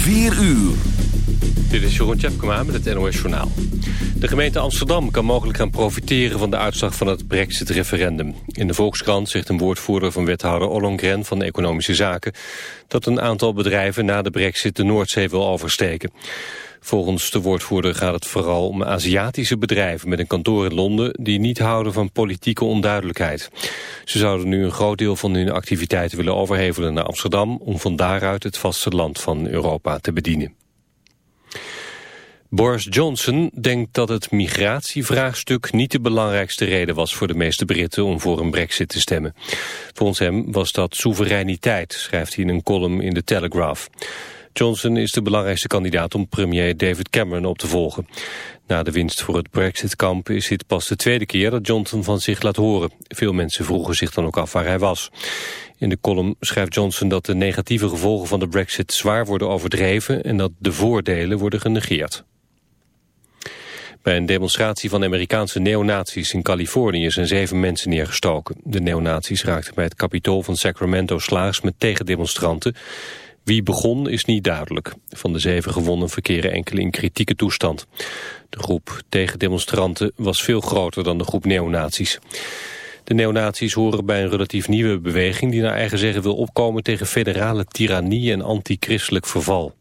4 uur. Dit is Jeroen Tjepkema met het NOS Journaal. De gemeente Amsterdam kan mogelijk gaan profiteren van de uitslag van het brexit-referendum. In de Volkskrant zegt een woordvoerder van wethouder Ollongren van Economische Zaken... dat een aantal bedrijven na de brexit de Noordzee wil oversteken. Volgens de woordvoerder gaat het vooral om Aziatische bedrijven met een kantoor in Londen die niet houden van politieke onduidelijkheid. Ze zouden nu een groot deel van hun activiteiten willen overhevelen naar Amsterdam om van daaruit het vasteland van Europa te bedienen. Boris Johnson denkt dat het migratievraagstuk niet de belangrijkste reden was voor de meeste Britten om voor een brexit te stemmen. Volgens hem was dat soevereiniteit, schrijft hij in een column in de Telegraph. Johnson is de belangrijkste kandidaat om premier David Cameron op te volgen. Na de winst voor het Brexit-kamp is dit pas de tweede keer dat Johnson van zich laat horen. Veel mensen vroegen zich dan ook af waar hij was. In de column schrijft Johnson dat de negatieve gevolgen van de Brexit zwaar worden overdreven en dat de voordelen worden genegeerd. Bij een demonstratie van Amerikaanse neonazies in Californië zijn zeven mensen neergestoken. De neonazies raakten bij het kapitool van Sacramento slaags met tegendemonstranten. Wie begon is niet duidelijk. Van de zeven gewonnen verkeren enkele in kritieke toestand. De groep tegendemonstranten was veel groter dan de groep neonazies. De neonazies horen bij een relatief nieuwe beweging... die naar eigen zeggen wil opkomen tegen federale tirannie en antichristelijk verval.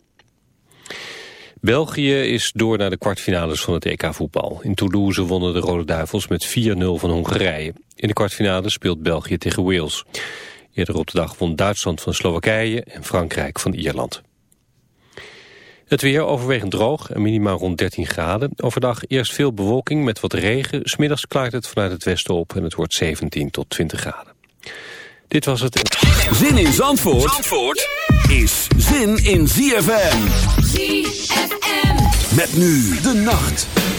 België is door naar de kwartfinales van het EK-voetbal. In Toulouse wonnen de Rode Duivels met 4-0 van Hongarije. In de kwartfinale speelt België tegen Wales. Eerder op de dag won Duitsland van Slowakije en Frankrijk van Ierland. Het weer overwegend droog en minimaal rond 13 graden. Overdag eerst veel bewolking met wat regen. Smiddags klaart het vanuit het westen op en het wordt 17 tot 20 graden. Dit was het. Zin in Zandvoort, Zandvoort is zin in ZFM. ZFM. Met nu de nacht.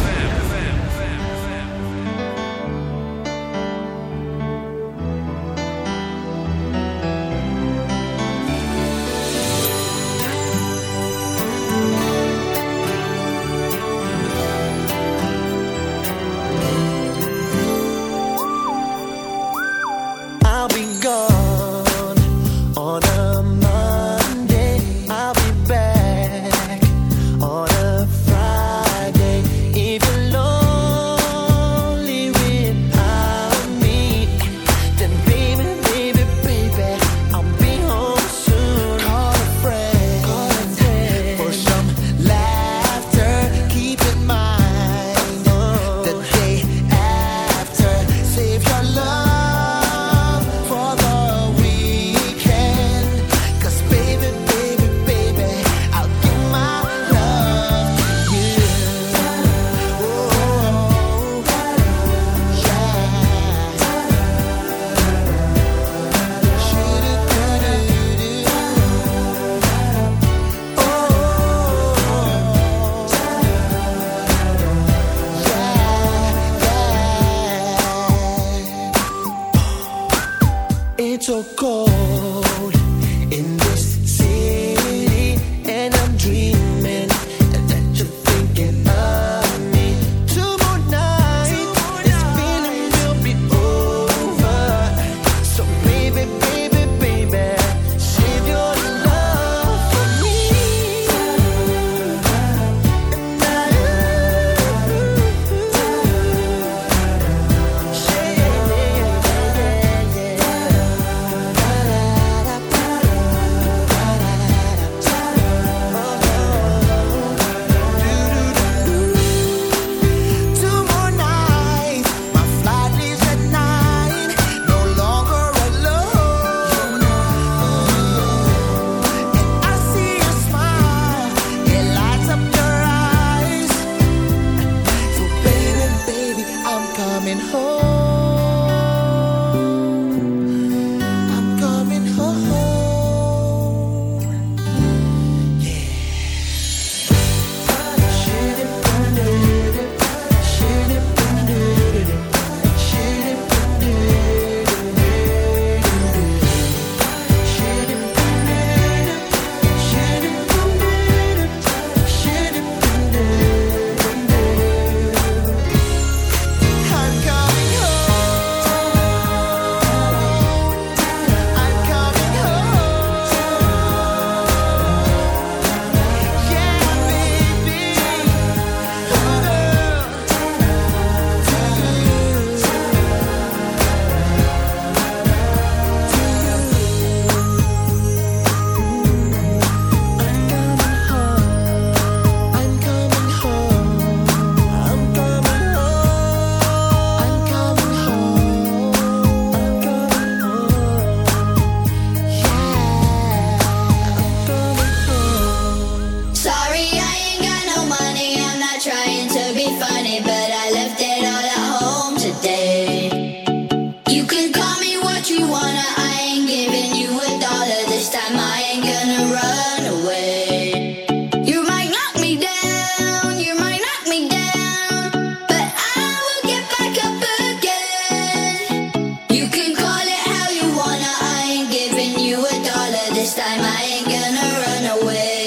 This time I ain't gonna run away.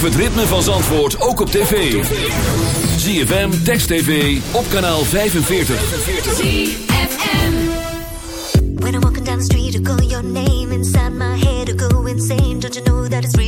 Beleef het ritme van Zandvoort ook op tv. ZFM, Text TV, op kanaal 45. ZFM When I'm walking down the street, I call your name inside my head, I go insane, don't you know that it's real?